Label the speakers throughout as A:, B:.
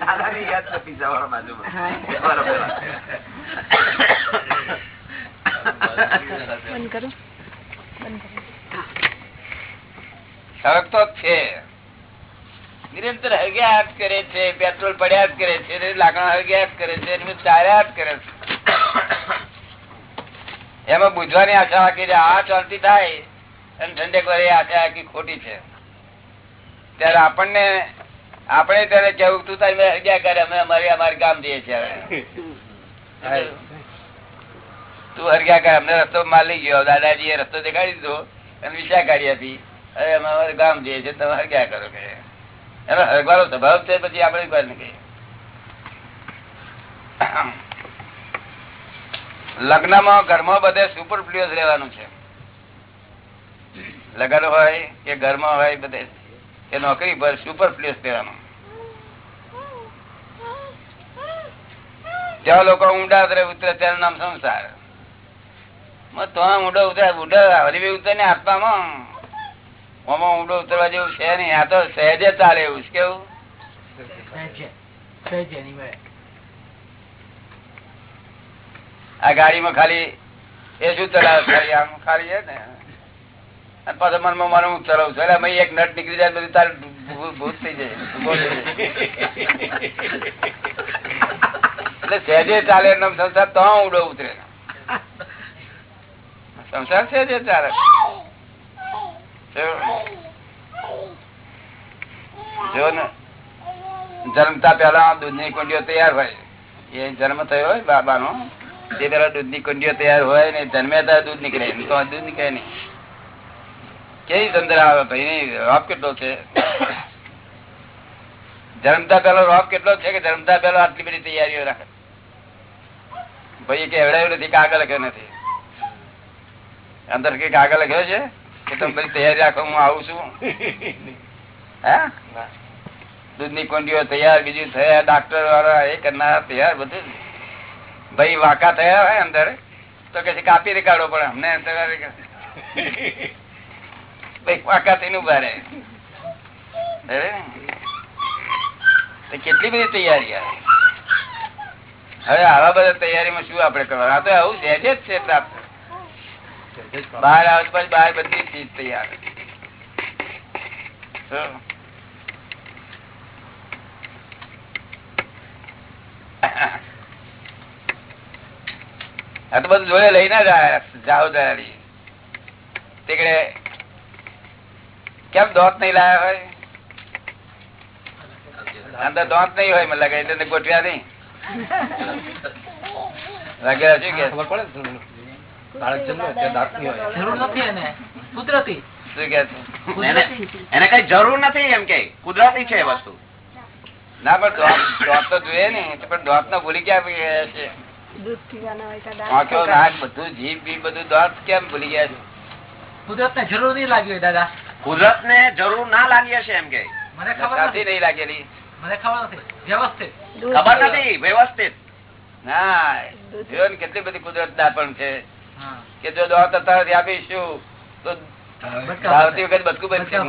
A: દાદાની યાદ તો વાળા બાજુમાં. બરોબર.
B: સળગતો જ છે. નિરંતર હગ્યા જ કરે છે પેટ્રોલ પડ્યા જ કરે છે લાકડા હગ્યા જ કરે છે એનું ચાલ્યા જ કરે છે. એમાં બુજવાની આશા રાખી છે આ શાંતિ થાય અને ઠંડક વાળી આશા રાખી ખોટી છે. ત્યારે આપણને આપણે ત્યારે કેવું તું તારી મેં કરે અમે અમારે અમારે ગામ જઈએ છીએ તું હરગ્યા કર અમને રસ્તો માલી ગયો દાદાજી એ રસ્તો દેખાડી દીધો અને વિશા કાઢી હતી અરે અમે અમારું ગામ જઈએ છીએ તમે હરગ્યા કરો કે. એનો હરગવાનો સ્વભાવ છે પછી આપણે નહીં કહીએ. લગ્નમાં ઘરમાં બધે સુપર પ્લેયર્સ રહેવાનું છે. લગ્ન હોય કે ઘરમાં હોય બધે કે નોકરી પર સુપર પ્લેસ રહેવાનું જ્યાં લોકો ઊંડા ઉતરે ઉતરે તેનું નામ સંસાર. તો ઊંડો ઉતરે ઊંડા હરીબી ઉતરે ને આત્મામાં. આમાં ઊંડો ઉતરવા જેવું છે નહીં આ તો સહેજે ચાલે એવું છે કેવું? આ ગાડીમાં ખાલી એ શું ચલાવે ખાલી આમ ખાલી છે ને? અને મનમાં મારે હું ચલાવું છું એટલે એક નટ નીકળી જાય બધું તારે ભૂત થઈ જાય. એટલે સહેજે ચાલે એમ સંસાર, તો ઉડો ઉતરે. સંસાર સહેજે ચાલે. જો ને જન્મતા પેલા દૂધની કુંડીઓ તૈયાર હોય. એ જન્મ થયો હોય બાબાનો. તે પેલા દૂધની કુંડીઓ તૈયાર હોય ને જન્મ્યા દૂધ નીકળે. તો દૂધ નીકળે નહીં. કેવી અંદર આવે ભાઈ? રોપ કેટલો છે? જન્મતા પેલો રોપ કેટલો છે કે જન્મતા પેલો આટલી બધી તૈયારીઓ રાખે? ભાઈ કે એવડાયું નથી કાગળ લખ્યો નથી. અંદર કે કાગળ લખ્યો છે કે તમે બધી તૈયારી રાખો, હું આવું છું. હા? દૂધની કોંડીઓ તૈયાર, બીજું થયા ડાક્ટર વાળા, એ કરનાર, તૈયાર, બધું ભાઈ, વાંકા થયા હોય અંદર, તો કે કાપી રેકાડો પણ અમને તૈયારી કેટલી બધી તૈયારી આ. હવે આવા બધા તૈયારીમાં શું આપડે કરવાનું? આ તો આવું સહેજ જ છે પ્રાપ્ત. બહાર આવે પછી બહાર બધી ચીજ તૈયાર. આ તો બધું જોડે લઈને જ આયા જાઓ દાડી. કેમ દોત નહીં લાયા હોય? અંદર દોત નહીં હોય મને લાગે એટલે ગોઠવ્યા નહીં. લાગે શું કે.
C: ખબર પડે બાળક જન્મે દાંત નહીં હોય.
D: જરૂર નથી એને. કુદરતી.
B: શું કે છે?
A: એને એને કઈ જરૂર નથી એમ કે. કુદરતી છે વસ્તુ.
B: ના પણ દોત દોત તો જોઈએ ને પણ દોત નો ભૂલી ક્યાં ગયા છે. બધું જીભ બીભ બધું દોત કેમ ભૂલી ગયા છે?
D: કુદરત ને જરૂર નહીં લાગ્યું હોય દાદા.
A: કુદરત ને જરૂર ના લાગી હશે એમ કે.
D: મને ખબર નથી.
B: નહીં લાગેલી?
D: મને ખબર નથી. વ્યવસ્થિત.
A: ખબર નથી વ્યવસ્થિત.
B: ના જોયો ને કેટલી બધી કુદરત દાપણ છે.
D: હા.
B: કે જો દોત અત્યારથી આપીશું તો ધાવતી વખત બચકું બંધ.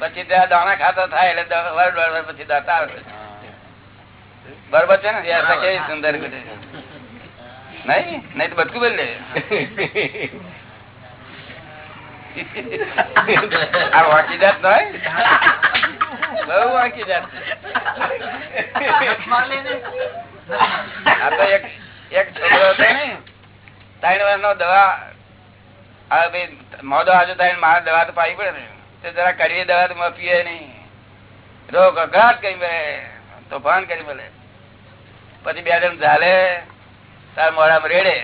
B: પછી ત્યાં દાણા ખાતા થાય એટલે પછી દાતા આવે. બરોબર છે ને? વ્યવસ્થા કેવી સુંદર નહીં? નહીં તો બધું બંધ લે આ વાંકી જાત ન બહુ વાંકી જાત.
D: નખ માર લે ને. નખ માર.
B: આ તો એક એક છોકરો હતો ને ત્રણ વર્ષ નો દવા ભાઈ મોદો આજુ ત્રણ મારે દવા તો પાવી પડે ને. તો જરા કડવી દવા તો પીએ નહીં. રોગ અઘાટ કઈ મળે? તોફાન કરી મળે? પછી બે જણ ચાલે, તાર મોડામાં રેડે.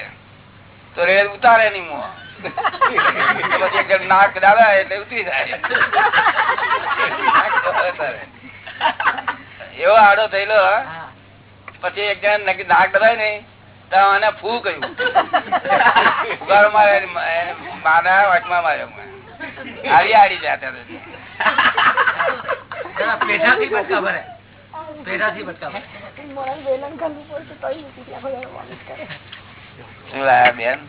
B: તો રેડ ઉતારે નહીં મોં. પછી એક જણ નાક દાદા એટલે ઉતરી જાય. એવો આડો થયેલો. પછી એક જણ નાક દબાય ને તો એને ફૂ કહ્યું એને વાટમાં માર્યો આડી આડી જાતે
D: પેઢાથી બટકા ભરે પેઢાથી બટકા ભરે
E: મોડા વેલણ ઘાલવું પડશે તોય મૂકી દે. આખો કરે.
B: શું લાયા બેન?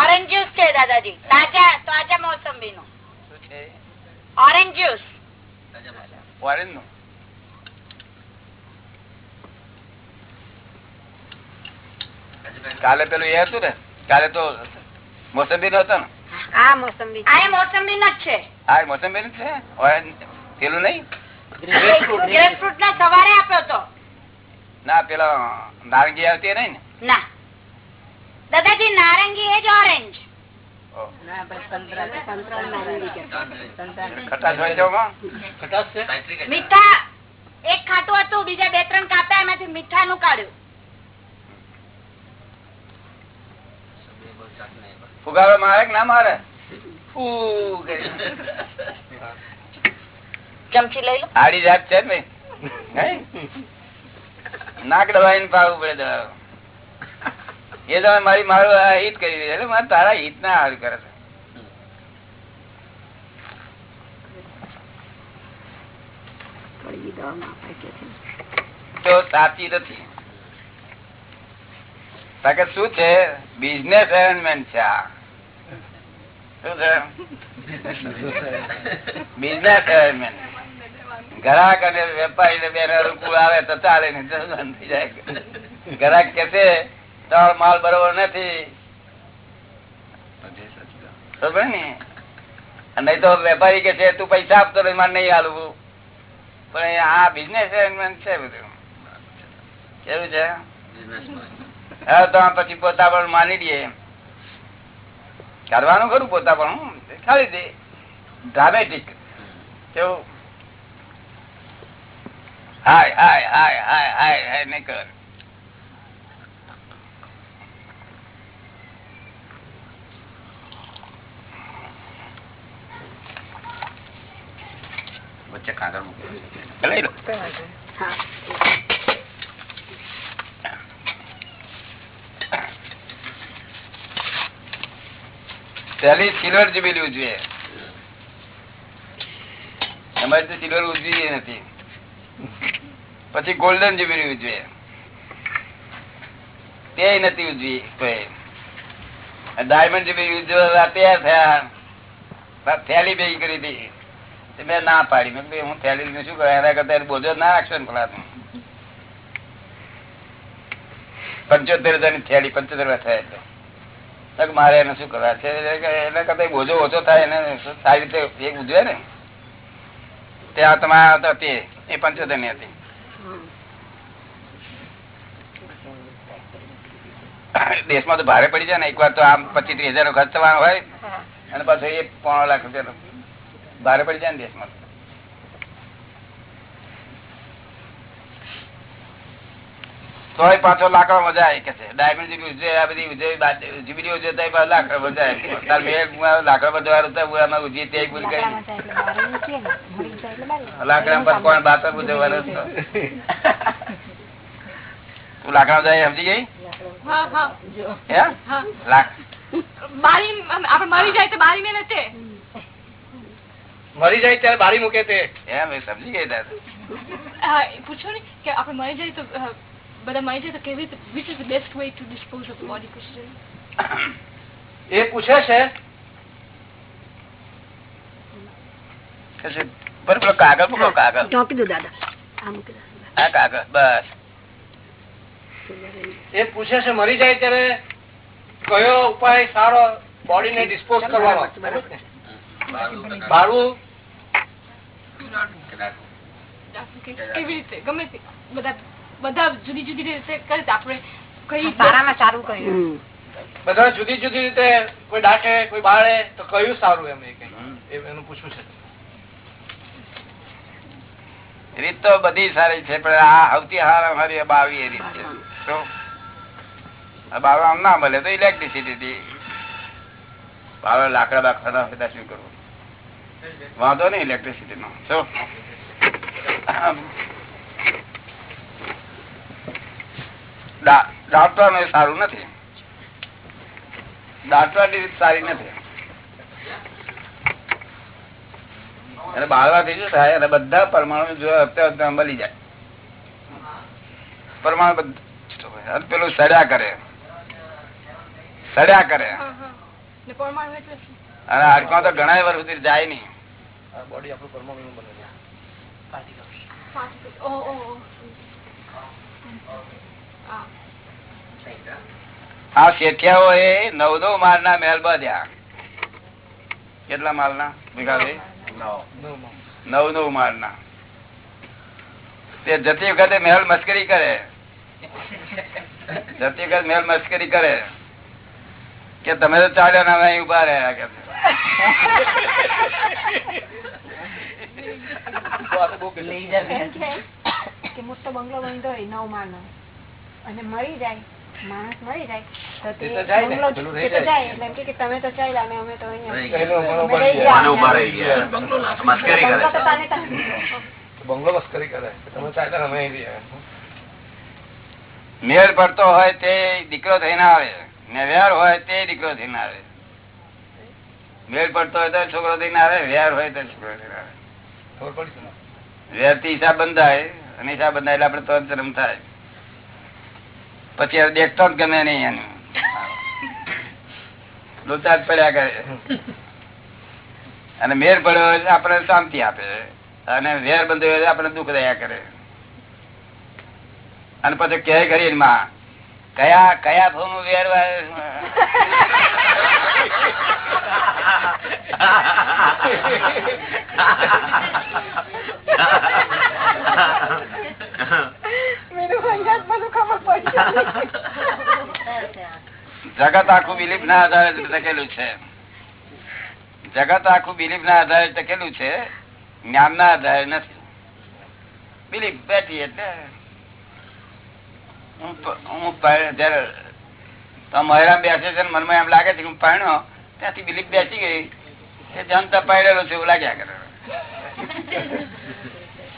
F: ઓરેન્જ જ્યુસ છે દાદાજી. તાજા તાજા મોસંબી નું ઓરેન્જ જ્યુસ
B: ઓરેન્જનું? કાલે પેલું એ હતું ને? કાલે તો મોસંબી નો હતો ને?
E: આ મોસંબી.
F: આ મોસંબી નો જ છે.
B: હા મોસંબી નું છે? ઓરેન્જ પેલું નહીં?
F: ગ્રેપફ્રૂટ ના સવારે આપ્યો તો.
B: ના પેલા નારંગી આવતી નઈ ને?
F: ના. દાદાજી નારંગી એ જ ઓરેન્જ મીઠા એક ખાટું હતું બીજા બે ત્રણ કાપ્યા એમાંથી મીઠા નું કાઢ્યું
B: ફુગારો મારે કે ના મારે? ફૂ.
F: ચમચી લઈ લો.
B: આડી જાત છે ને? નાક દબાઈને પાવું પડે દવા એ તમે મારી મારું હિત કરી દીધું. એટલે મારે તારા હિત ના હારું કરે છે. તો સાચી નથી કારણ શું છે? બિઝનેસ અરેન્જમેન્ટ છે આ. શું છે? બિઝનેસ અરેન્જમેન્ટ ગ્રાહક અને વેપારી ને બેને અનુકૂળ આવે તો ચાલે ને થઈ જાય? ગ્રાહક કે છે તાર માલ બરોબર નથી. ખબર ને? અને તો વેપારી કે છે તું પૈસા આપતો મારે નહીં હાલવું. પણ આ બિઝનેસ છે બધું. કેવું છે? હા તો પછી પોતા પણ માની દઈએ કરવાનું ખરું પોતા પણ હું ખાલી ડ્રામેટિક કેવું? હાય હાય હાય હાય હાય હાય નહીં કર.
A: વચ્ચે કાગળ મૂકી
B: લઈ લો.
E: હા.
B: પેલી સિલ્વર જુબેલી ઉજવે અમારે તો સિલ્વર ઉજવી નથી. પછી ગોલ્ડન જુબેલી ઉજવે તે નથી ઉજવી કોઈ ડાયમંડ જુબેલી ઉજવવા તૈયાર થયા. થેલી ભેગી કરી હતી. મેં ના પાડી. મેં હું થેલી શું કરું? એના કરતા બોજો ના રાખશો ને પેલા પંચોતેર હજારની થેલી પંચોતેર થાય એટલે. મારે એને શું કરવા છે? એટલે કરતા બોજો ઓછો થાય, એને સારી રીતે એક ઉજવે ને. ત્યાં તમારા હતી એ પંચોતેરની હતી. દેશમાં તો ભારે પડી જાય ને એકવાર તો આમ પચીસ ત્રીસ હજાર નો ખર્ચ થવાનો હોય અને પાછો એ પોણો લાખ રૂપિયા ભારે પડી જાય ને દેશમાં તોય પાછો લાકડો મજા આવે કે છે. ડાયમંડ આ બધી ઉજવે જીબીડી ઉજવે પાછો લાકડો મજા આવે તાર મેં લાકડો બધો તો આમાં ઉજવી તે ભૂલ કરી. લાકડા પર કોણ બાતો ઉજવવાનો તું લાકડા જાય સમજી ગઈ?
G: હા હા.
B: હે?
G: હા. મરી જાય તો બારી મેં નથી
C: મરી જાય ત્યારે બારી મૂકે તે.
B: એમ સમજી ગઈ દાદા
G: હા, એ પૂછો ને કે આપડે મરી જાય તો બધા માહિતી તો કેવી which is best way to dispose of body question
C: એ પૂછે છે?
B: કાગળ મૂકો કાગળ.
E: ઢોકી દો દાદા. આ
B: કાગળ બસ.
C: એ પૂછે છે મરી જાય ત્યારે કયો ઉપાય સારો બોડી ને ડિસ્પોઝ કરવાનો? બાળવું
G: કેવી રીતે ગમે તે. બધા બધા જુદી જુદી રીતે કરી આપણે કઈ
E: સારામાં સારું કહ્યું
C: બધા જુદી જુદી રીતે કોઈ ડાકે કોઈ બાળે તો કયું સારું એમ એ એનું પૂછવું છે.
B: રીત તો બધી સારી છે પણ આ આવતી હાર અમારી બાવી એ રીત છે. તો આ આમ ના મળે તો ઇલેક્ટ્રિસિટી થી લાકડા બાકડા ના હોય શું કરવું? વાંધો નહીં ઇલેક્ટ્રિસિટી નો. શું? દાંતવાનું સારું નથી. દાંતવાની રીત સારી નથી. અને બાળવાથી શું થાય? અને બધા પરમાણુ જો અત્યારે જાય. પરમાણુ બધું પેલું સડ્યા કરે. સડ્યા કરે? અને હાડકાં તો ઘણા વર્ષ સુધી જાય નહીં.
C: બોડી આપણું પરમાણુ બને
B: આ શેઠિયાઓ એ નવ નવ માલ ના મહેલ બાંધ્યા. કેટલા માલ ના ભીખાભાઈ? નવ. નવ માલ ના તે જતી વખતે મહેલ મસ્કરી કરે. જતી વખત મહેલ મસ્કરી કરે. કે તમે તો ચાલ્યા ને અહીં ઊભા રહ્યા કે
E: મોટો બંગલો હોય નવ માળનો. અને મરી જાય માણસ મરી જાય તો તે
C: જાય
E: એટલે એમ કે તમે તો ચાલ્યા અને અમે તો બંગલો
C: મસ્કરી કરે તમે ચાલ્યા અમે.
B: મેળ પડતો હોય તે દીકરો થઈને આવે. ને વેર હોય તે દીકરો થઈને આવે. મેળ પડતો હોય તો છોકરો થઈને આવે વેર હોય તો છોકરો થઈને આવે.
C: વેર પડી
B: થી હિસાબ બંધાય અને હિસાબ બંધાય એટલે આપડે તો જન્મ થાય. પછી હવે દેખતો જ ગમે નહીં એનું. લોચા જ પડ્યા કરે. અને મેર પડ્યો આપણે શાંતિ આપે. અને વેર બંધ આપણે દુઃખ દયા કરે. અને પછી કહે કરી માં, કયા કયા ભાવ વેર જગત આખું બિલીફ ના આધારે ટકેલું છે. જગત આખું બિલીફ ના આધારે ટકેલું છે. જ્ઞાન ના આધારે નથી. બિલીફ બેઠી એટલે હું જયારે તો બેસે છે મનમાં એમ લાગે છે કે હું પરણ્યો ત્યાંથી બિલીફ બેસી ગઈ. કે જનતા પાડેલો છે એવું લાગ્યા કરે.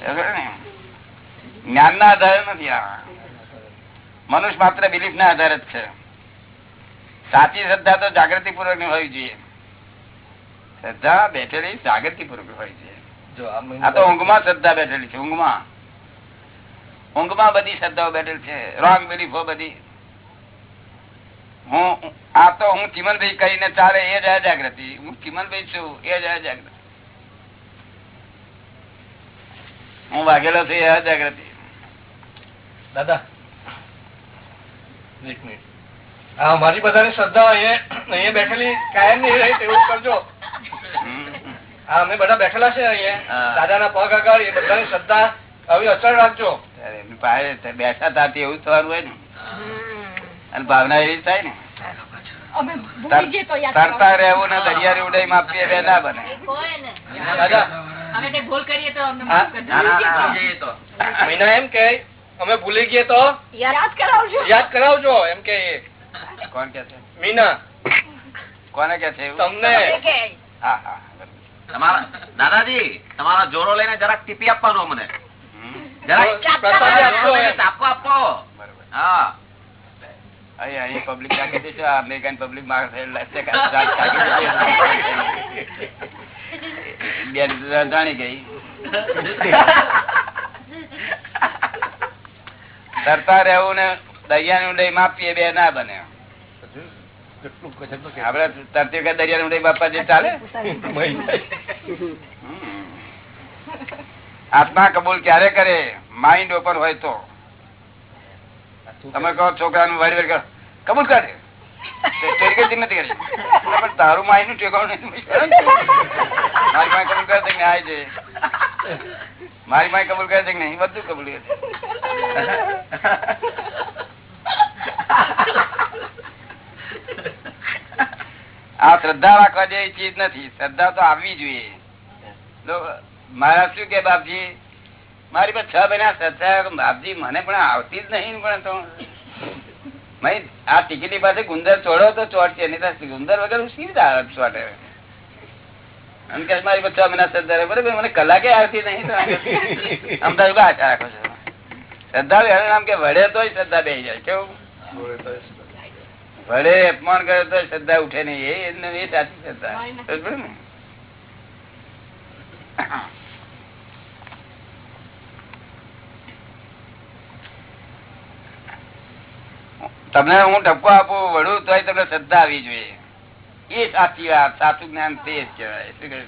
B: જ્ઞાન ના આધારે નથી આ. મનુષ્ય માત્ર બિલીફ ના આધારે જ છે. સાચી શ્રદ્ધા તો જાગૃતિ પૂર્વકની હોવી જોઈએ. શ્રદ્ધા બેઠેલી જાગૃતિ પૂર્વક હોવી જોઈએ.
C: આ
B: તો ઊંઘમાં શ્રદ્ધા બેઠેલી છે ઊંઘમાં. ઊંઘમાં બધી શ્રદ્ધાઓ બેઠેલી છે. રોંગ બિલીફો બધી. હું આ તો હું ચિમનભાઈ કરીને ચાલે એ જ અજાગૃતિ. હું ચિમનભાઈ છું એ જ અજાગૃતિ. હું વાઘેલો છું એ અજાગૃતિ.
C: દાદા એક મિનિટ. હા મારી બધાની શ્રદ્ધા અહીંયા અહીંયા બેઠેલી કાયમ નહીં રહી તેવું કરજો. હા અમે બધા બેઠેલા છે અહીંયા. દાદાના પગ આગળ એ બધાની શ્રદ્ધા આવી અચળ રાખજો.
B: બેઠા તાતી એવું થવાનું હોય ને. અને ભાવના એવી થાય ને. તરતા રહેવું ને દરિયાની ઉડાઈ માપીએ બે ના બને.
C: દાદા.
A: ના, ના, ના.
C: મહિના એમ કે અમે ભૂલી ગયા તો?
E: યાદ કરાવજો.
C: યાદ કરાવજો એમ કે.
B: કોણ કે છે?
C: મીના.
B: કોને કે છે?
C: તમને.
F: કે.
B: હા હા
A: તમારા દાદાજી તમારા જોરો લઈને જરાક ટીપી આપવાનો મને
B: હમ.
A: જરાક
C: પ્રસાદી આપજો
A: જોરો લઈને
C: એમ.
A: ટાપો આપો.
B: બરોબર.
A: હા.
B: અહીં અહીં પબ્લિક રાખી દઈશું આ પબ્લિકમાં બે જાણી ગઈ. તરતા રહેવું ને દરિયાની ઊંડાઈ માપીએ બે ના બને.
C: કેટલું ગજબનું કે-
B: આપડે તરતી વખત દરિયાની ઊંડાઈ માપવા જે ચાલે? આત્મા કબૂલ ક્યારે કરે? માઇન્ડ ઓપન હોય તો. તમે કહો છોકરાનું વાડી વાડી કબૂલ કરે. તારું માઇન્ડનું ઠેકાણું મારી માય કબૂલ કરે છે મારી માય કબૂલ કરે છે કે નહીં? બધું કબૂલ કરે છે. આ શ્રદ્ધા રાખવા જેવી ચીજ નથી. શ્રદ્ધા તો આવવી જોઈએ. મારા શું કે બાપજી? મારી પાસે છ મહિના શ્રદ્ધા બાપજી મને પણ આવતી જ નહીં પણ તો. આ ટિકિટની પાસે ગુંદર ચોડો તો ચોટશે નહીં ગુંદર વગર હું સી રીતે આવે ચોટે એમ કે મારી પાસે છ મહિના શ્રદ્ધા. બરાબર મને કલાકે આવતી નહીં તો. અમદાવાદ આશા રાખો છો. શ્રદ્ધા એનું નામ કે વડે તોય શ્રદ્ધા બે જાય. કેવું? વડે અપમાન કરે તો શ્રદ્ધા ઉઠે નહીં. એ એમને- એ સાચી શ્રદ્ધા. ને? તમને હું ટપકો આપું વડું તોય તમને શ્રદ્ધા આવી જોઈએ. એ સાચી વાત સાચું જ્ઞાન તે જ કહેવાય. શું કહ્યું?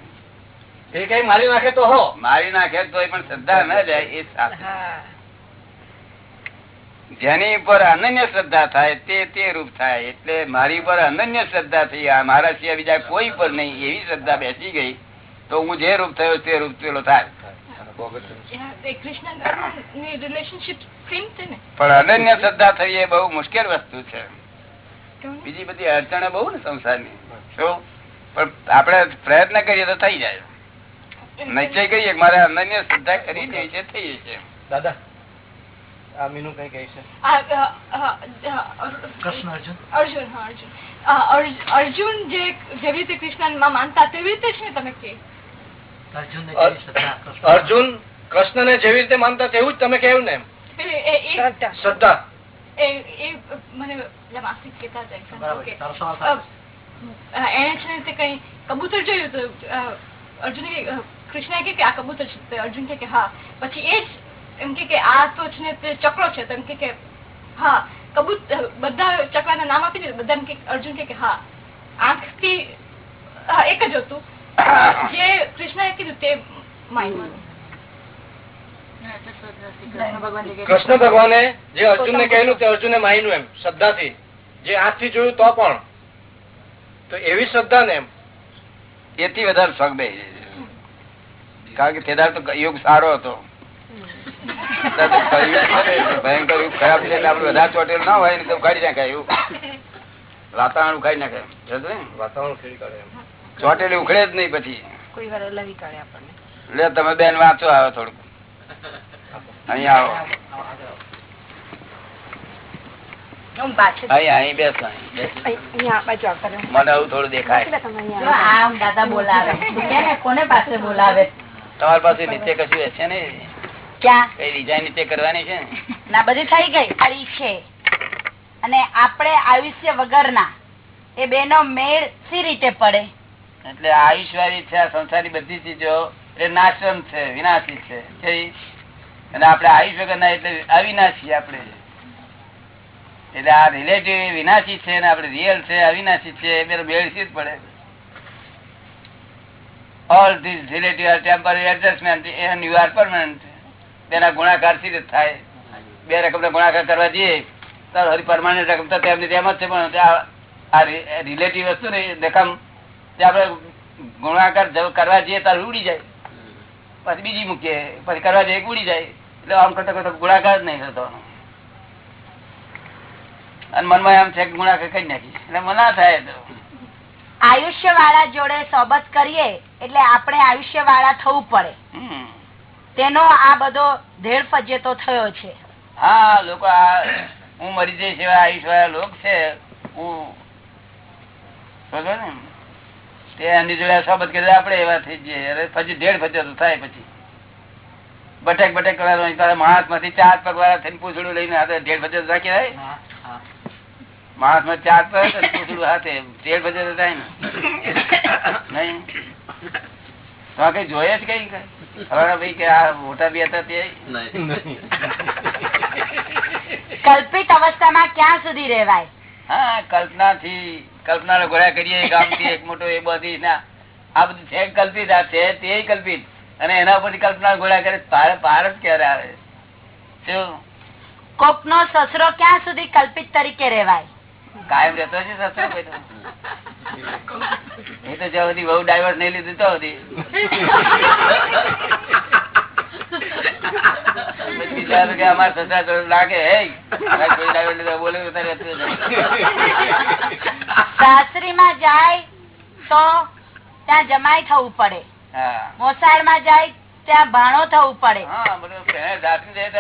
C: એ કઈ મારી નાખે તો હો.
B: મારી નાખે તો પણ શ્રદ્ધા ન જાય એ સાચું.
E: હા.
B: જેની ઉપર અનન્ય શ્રદ્ધા થાય તે તે રૂપ થાય. એટલે મારી પર અનન્ય શ્રદ્ધા થઈ. આ મારા સિવાય બીજા કોઈ પર નહીં. એવી શ્રદ્ધા બેસી ગઈ. તો હું જે રૂપ થયો તે રૂપ પેલો થાય. પણ અનન્ય શ્રદ્ધા થઈ એ બહુ મુશ્કેલ વસ્તુ છે. બીજી બધી અડચણ બહુ ને સંસારની. શું? પણ આપણે પ્રયત્ન કરીએ તો થઈ જાય. નિશ્ચય કરીએ મારે અનન્ય શ્રદ્ધા કરી દે છે થઈ જશે.
C: દાદા
D: અર્જુન.
G: જે જેવી રીતે કૃષ્ણમાં માનતા તેવી રીતે છે તમે કે
D: અર્જુન કૃષ્ણ
C: ને જેવી રીતે માનતા તેવું જ તમે કેવું ને
G: એ- એ-
E: શ્રદ્ધા.
D: છે.
G: ને કઈ કબૂતર જોયું તો અર્જુને કે, અ, કે કે આ કબૂતર છે? અર્જુન કે કે હા. પછી એ જ એમ કે કે આ તો છે ને તે ચક્રો છે તો એમ કે હા કબૂત બધા ચકલાના નામ આપી દીધું બધા અર્જુન કે કે હા. આંખથી એક જ હતું. જે કૃષ્ણએ કીધું તે માન્યું.
C: કૃષ્ણ ભગવાને જે અર્જુન ને કહેલું તે અર્જુને માયનું એમ શ્રદ્ધાથી. જે આંખથી જોયું તો પણ. તો એવી શ્રદ્ધા ને એમ.
B: એથી વધારે શોખ કારણ કે તેદાર તો યોગ સારો હતો અત્યારે તો કળિયુગ છે ને, ભયંકર યુગ ખરાબ છે આપડે વધારે ચોટેલ ના હોય ને તો કાઢી નાખાય એવું. વાતાવરણ ઉખાડી નાખે.
C: વાતાવરણ ખેડી કાઢે એમ.
B: ચોટેલી ઉખડે જ નહીં પછી.
E: કોઈ વાર લવી કાઢે આપણને.
B: લે તમે બેન વાંચો આવે. થોડુંક અહીંયા આવો. મને આવું થોડું દેખાય.
E: એટલે તમે
F: જો
E: અહીંયા
F: આમ દાદા બોલાવે. તું કે ને કોને પાસે બોલાવે?
B: તમારી પાસે નીચે કશું હશે ને નીચે કરવાની છે? ના
F: બધી થઈ ગઈ ખાલી છે. અને આપણે આયુષ્ય વગરના એ બેનો મેળ સી રીતે પડે?
B: એટલે આયુષ્ય વાળી છે આ સંસારની બધી ચીજો એ નાશવંત છે વિનાશી છે? અને આપણે આયુષ્ય વગરના એટલે અવિનાશી આપણે. એટલે આ રિલેટિવ વિનાશી છે ને આપણે રિયલ છે અવિનાશી છે એ મેળ સી જ પડે? All this relative are temporary adjustment and you are permanent તેના ગુણાકારથી થાય? બે રકમના ગુણાકાર કરવા જઈએ તો હરી પરમાનન્ટ રકમ તો તેમની તેમ જ છે પણ આ- રિલેટિવ વસ્તુ ને રકમ આપણે ગુણાકાર કરવા જઈએ ત્યારે ઉડી જાય. પછી બીજી મૂકીએ પછી કરવા જઈએ ઉડી જાય. એટલે આમ કરતા કરતા ગુણાકાર જ નહીં થતો. અને મનમાં એમ છે કે ગુણાકાર કરી નાખી એટલે મને ના થાય તો.
F: આયુષ્ય વાળા જોડે સોબત કરીએ એટલે આપણે આયુષ્ય વાળા થવું પડે.
B: હમ.
F: તેનો આ બધો ધેડ ફજેતો થયો છે.
B: હા લોકો આ હું મરી જઈશ એવા આયુષ વાળા લોક છે. હું ને તે એની જોડે સોબત કરી આપડે એવા થઈ જઈએ. અરે પછી ઢેર ફજતો થાય પછી. બટેક બટેક કરવાનો તારા માણસમાંથી ચાર પગ વાળા થઈને પૂછડું લઈને હાથે ધેડ ફજતો રાખી જાય
D: હા, હા.
B: માણસમાં ચાર પગ પૂછડું હાથે ધેડ ફજતો થાય ને. નહીં? કઈ જોયે જ કઈ ભાઈ કે આ મોટા બી હતા તે?
F: કલ્પિત અવસ્થામાં ક્યાં સુધી રેવાય
B: હા કલ્પના થી કલ્પના નો ઘોડા કરીએ ગામથી એક મોટો એ બધી ના. આ બધું છે કલ્પિત આ છે તે કલ્પિત. અને એના ઉપરથી કલ્પના ઘોડા કરે પાર પાર જ ક્યારે આવે? શું?
F: કોક નો સસરો ક્યાં સુધી કલ્પિત તરીકે રેવાય
B: કાયમ રહેતો છે સસરો કોઈ? એ તો જ્યાં સુધી બહુ ડાયવર્સ નહીં લીધું તો સુધી. પછી વિચાર કે અમારા સસરા તો લાગે કોઈ ડાયવર્સ લીધો બોલે તો રહેતું જ નહીં.
F: સાસરીમાં જાય તો ત્યાં જમાઈ થવું પડે.
B: હા.
F: મોસાળમાં જાય ત્યાં ભાણો થવું પડે.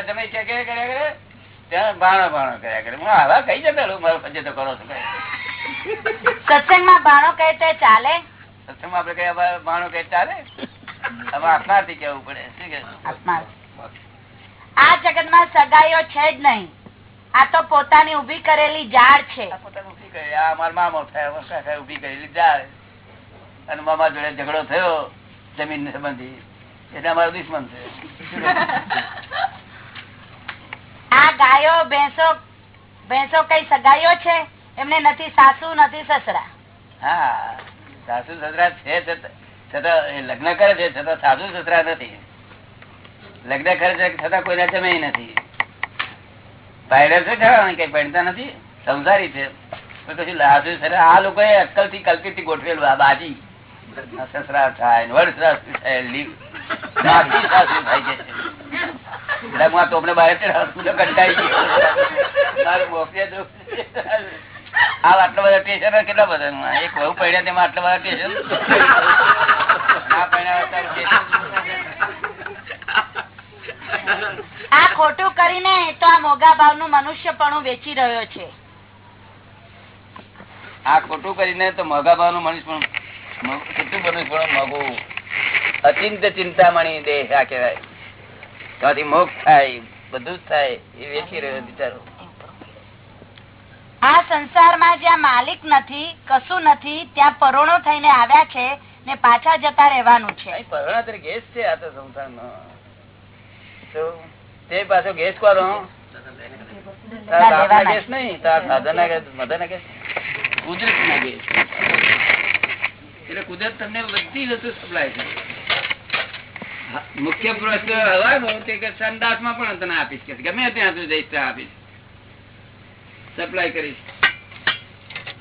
B: તમે કે કે કર્યા કરે? ત્યાં ભાણો ભાણો કર્યા કરે. હું આવા કઈ જતા મારો ફજે તો કરો છો
F: સત્સંગમાં ભાણો કહે તે ચાલે?
B: સત્સંગમાં આપડે કઈ ભાણો કઈ ચાલે? હવે આપનારથી કેવું પડે. શું કે
F: આત્મા. આ જગતમાં સગાઈઓ છે જ નહીં. આ તો પોતાની ઊભી કરેલી જાળ છે.
B: કરેલી અને મામા જોડે ઝઘડો થયો જમીન સંબંધી. એટલે અમારો દુશ્મન છે
F: આ ગાયો ભેંસો ભેંસો કઈ સગાઈઓ છે? એમને નથી, સાસુ નથી, સસરા.
B: હા, સાસુ, સસરા છે લગ્ન કરે છે છતાં સાસુ, સસરા નથી. લગ્ન કરે છે, છતાં કોઈને જમે નથી. પાયડે છે કઈ પડતા નથી? સંસારી છે. પછી સાસુ સસરા આ લોકો અક્કલથી કલ્પિતથી ગોઠવેલું આ બાજી. સસરા થાય વડ થાય લીવ નાસી સાસુ થાય છે. લગ્ન તો આ બહાર ચડાવું કંટાઈ ગયો. મારું મોકલે આ આટલા બધા ટેશન કેટલા બધા? એક વહુ પડ્યા તેમાં આટલા બધા ટેશન.
F: આ ખોટું કરીને તો આ મોગા ભાવનું મનુષ્યપણું વેચી રહ્યો છે.
B: આ ખોટું કરીને તો મોગા ભાવનું મનુષ્ય કેટલું મનુષ્ય મોઘું અચિંત ચિંતામણી દેહ આ કહેવાય. ત્યાંથી મોક્ષ થાય બધું જ થાય એ વેચી રહ્યો બિચારો.
F: આ સંસારમાં જ્યાં માલિક નથી કશું નથી ત્યાં પરોણો થઈને આવ્યા છે ને પાછા જતા રહેવાનું છે.
B: પરોણા તરીકે ગેસ છે આ તો સંસારનો તો તે પાછો ગેસ કરો ગેસ નહીં? તારા ગેસ મધરના ગેસ? કુદરતના ગેસ. એટલે કુદરત તમને બધી વસ્તુ સપ્લાય કરે મુખ્ય પ્રશ્ન હવાનો તે કે સંદાસમાં પણ તને આપીશ કે ગમે ત્યાં તું જઈશ ત્યાં આપીશ. સપ્લાય કરીશ.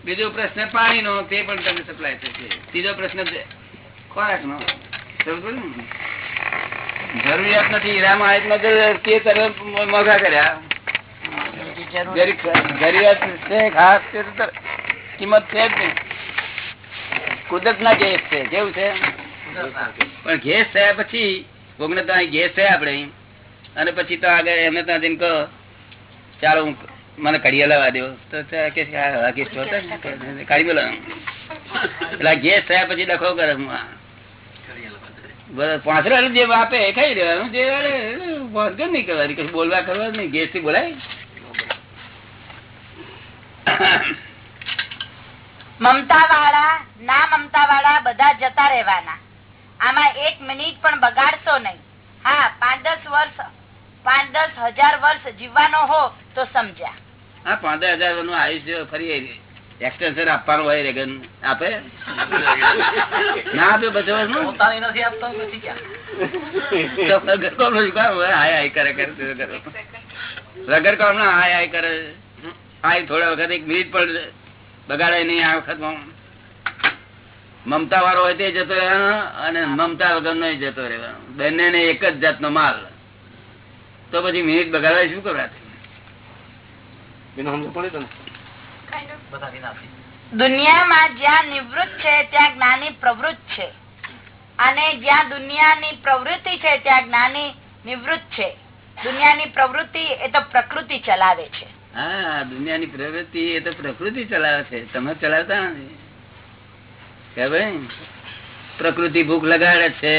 B: બીજો પ્રશ્ન પાણીનો, તે પણ તમને સપ્લાય થશે. ત્રીજો પ્રશ્ન ખોરાક નો? જરૂરિયાત નથી. હીરામાં આયતમાં તે તરફ મોઘા કર્યા. કિંમત છે જ નહીં. કુદરત ના ગેસ છે. છે? પણ ગેસ થયા પછી કોકને તો ગેસ થયા આપડે અને પછી તો આગળ એમને ત્યાં જઈને કહો, ચાલો હું મને કડિયા લાવવા દેવો તો કાઢી મેલો પેલા ગેસ થયા પછી ડખો કરે હું આ. બરાબર પાંચરા જે આપે ખાઈ લેવાનું જે અરે, વાંધો નહીં કરવાની. કશું બોલવા કરવા નહીં. ગેસથી બોલાય.
F: મમતા વાળા ના મમતા વાળા બધા જતા રહેવાના. આમાં એક મિનિટ પણ બગાડશો નહીં. હા પાંચ દસ વર્ષ પાંચ દસ હજાર વર્ષ જીવવાનો હો તો સમજ્યા.
B: હા પંદર હજારનું આયુષ્ય ફરી એક્સટેન્શન આપવાનું હોય રેગન. આપે? ના આપે બધો
D: પોતાની નથી આપતો નથી ક્યાં?
B: હાય હાય કરે કરે વગર કોમ ના હાય હાય કરે. હાય થોડા વખત એક મિનિટ પણ બગાડે નહીં આ વખત મમતા વાળો હોય તે જતો રહેવાનો અને મમતા વગર નો જતો રહેવાનો. બંને એક જ જાતનો માલ. તો પછી મિનિટ બગાડવા શું કરવા
C: બેન સમજ પડી તને
F: દુનિયામાં જ્યાં નિવૃત્ત છે ત્યાં જ્ઞાની પ્રવૃત્ત છે અને જ્યાં દુનિયાની પ્રવૃત્તિ છે ત્યાં જ્ઞાની નિવૃત્ત છે દુનિયાની પ્રવૃત્તિ એ તો પ્રકૃતિ ચલાવે છે
B: હા દુનિયાની પ્રવૃત્તિ એ તો પ્રકૃતિ ચલાવે છે તમે ચલાવતા કે ભાઈ પ્રકૃતિ ભૂખ લગાડે છે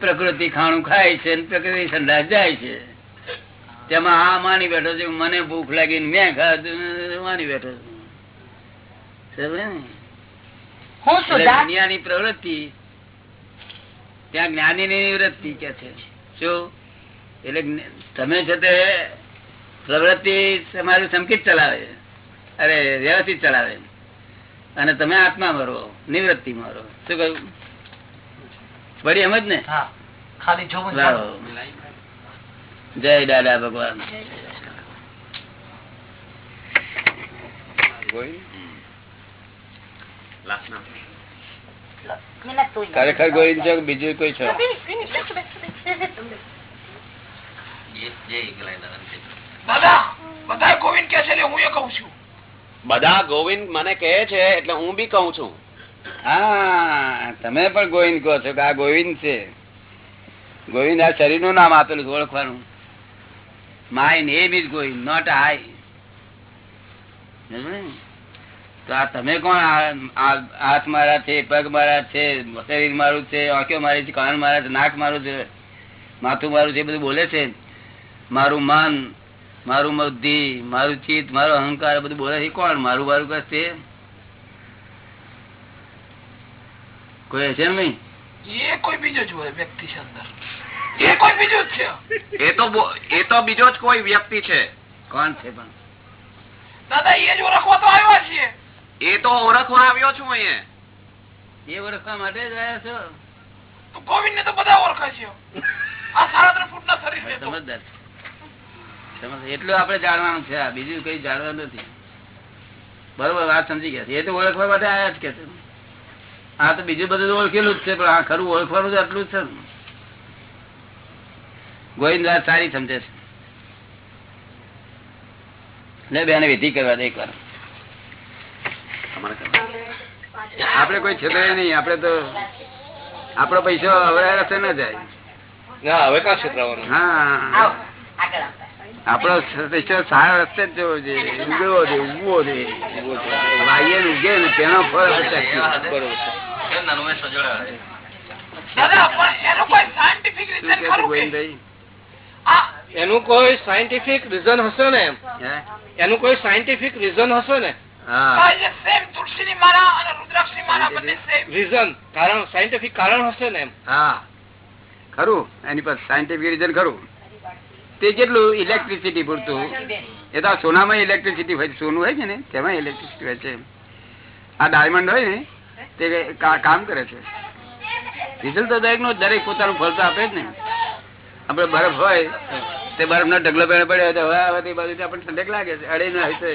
B: પ્રકૃતિ ખાણું ખાય છે પ્રકૃતિ સંદાસ જાય છે તેમાં આ માની બેઠો છે મને ભૂખ લાગી મેં ખાધું. માની બેઠો છું. દુનિયાની પ્રવૃત્તિ ત્યાં જ્ઞાની ની નિવૃત્તિ કે છે. શું? એટલે તમે છે તે પ્રવૃત્તિ તમારું સંકિત ચલાવે અરે વ્યવસ્થિત ચલાવે અને તમે આત્મા મરો નિવૃત્તિ મરો શું કહ્યું? બડી એમ જ ને?
D: ખાલી
B: જય દાદા ભગવાન. ખરેખર ગોવિંદ છે બીજું કોઈ છે?
H: બધા ગોવિંદ મને કહે છે એટલે હું બી કઉ છું.
B: હા તમે પણ ગોવિંદ કહો છો કે આ ગોવિંદ છે. ગોવિંદ આ શરીરનું નામ આપેલું ઓળખવાનું. My name is going not I તો આ તમે કોણ? હાથ મારા છે, પગ મારા છે, શરીર મારું છે, આંખો મારી છે, કાન મારા છે, નાક મારું છે, માથું મારું છે બધું બોલે છે. મારું મન, મારું બુદ્ધિ, મારું ચિત્ત, મારો અહંકાર બધું બોલે છે. કોણ? મારું મારું કશે કોઈ હશે નહીં?
I: એ કોઈ બીજો જ હોય, વ્યક્તિ છે એ કોઈ બીજો જ છે.
H: એ તો એ તો બીજો જ કોઈ વ્યક્તિ છે.
B: કોણ છે પણ?
I: દાદા એ જ ઓળખવા તો આવ્યા છીએ.
H: એ તો ઓળખવા આવ્યો છું અહીંયા.
B: એ ઓળખવા માટે જ આવ્યા છો?
I: તો ગોવિંદ ને તો બધા ઓળખે છે આ સાડા ત્રણ ફૂટ ના શરીર
B: સમજદાર. એટલું આપડે જાણવાનું છે. આ બીજું કઈ જાણવાનું નથી. બરોબર વાત સમજી ગયા એ તો ઓળખવા માટે આયા જ કે છે. આ તો બીજું બધું ઓળખેલું જ છે પણ આ ખરું ઓળખવાનું તો આટલું જ છે. ને ગોવિંદ વાત સારી સમજે છે. લે બેને વિધિ કરવા દે એક આપડે કોઈ છેતરે નહીં આપડે તો આપડો પૈસો હવે રસ્તે ના જાય.
C: હવે ક્યાં છેતરાવાનું?
B: હા. આપડો પૈસો સારા રસ્તે જ જવો જોઈએ. ઉગવો છે ઉગવો છે વાઈએ ઉગે ને તેનો ફળ
C: બરોબર
I: દાદા પણ એનું કોઈ સાયન્ટિફિક રીઝન ખરું કે?
B: ગોવિંદભાઈ?
I: આ
C: એનું કોઈ સાયન્ટિફિક રીઝન હશે ને એમ? એનું કોઈ સાયન્ટિફિક રીઝન હશે ને?
B: હા.
I: આ જે સેમ તુલસી ની માળા અને રુદ્રાક્ષની માળા બંને સેમ
C: રીઝન કારણ સાયન્ટિફિક કારણ હશે ને એમ?
B: હા. ખરું. એની પર સાયન્ટિફિક રીઝન ખરું. તે કેટલું ઇલેક્ટ્રિસિટી પૂરતું એ તો સોનામાં ઇલેક્ટ્રિસિટી હોય સોનું હોય છે ને? તેમાં ઇલેક્ટ્રિસિટી હોય છે? આ ડાયમંડ હોય ને? તે કામ કરે છે. રિઝલ્ટ તો દરેક નો દરેક પોતાનું ફળ તો આપે જ ને. આપડે બરફ હોય, તે બરફ નો ઢગલો પેડે પડ્યો હોય તો હવે બધી બાજુ આપણને ઠંડક લાગે છે, અડે ના હશે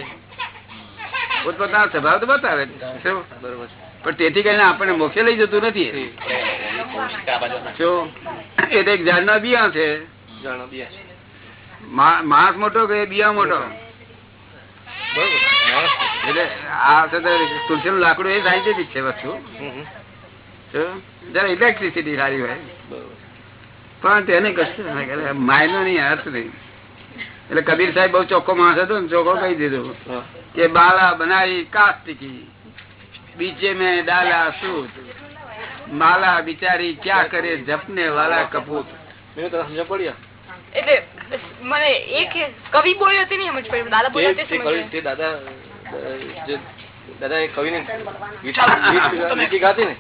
B: પોતપોતાનો સ્વભાવ તો બતાવે છે પણ તેથી કરીને આપણને મોક્ષે લઈ જતું નથી એ. તો એક ઝાડના બિયા છે. માણસ મોટો કે બિયા મોટો? એટલે આ તુલસી નું લાકડું એ સાયન્ટિફિક છે વસ્તુ. જરા ઇલેક્ટ્રિસિટી સારી હોય. પણ તેને કશું માયનો નહીં અર્થ નહીં. એટલે કબીર સાહેબ બહુ ચોખ્ખો માણસ હતો ને ચોખ્ખો કહી દીધું. કે બાલા બનાવી કાસ્તિકી. બીજે મેં ડાલા સૂત માલા બિચારી ક્યાં કરે જપને વાલા કપૂત.
C: મેં તને સમજ પડ્યા
G: એટલે મને એક કવિ બોલ્યો તે નહીં સમજ પડ્યું દાદા બોલ્યા તે
C: દાદા દાદા એ કવિ ને ગીતી ગાતી ને.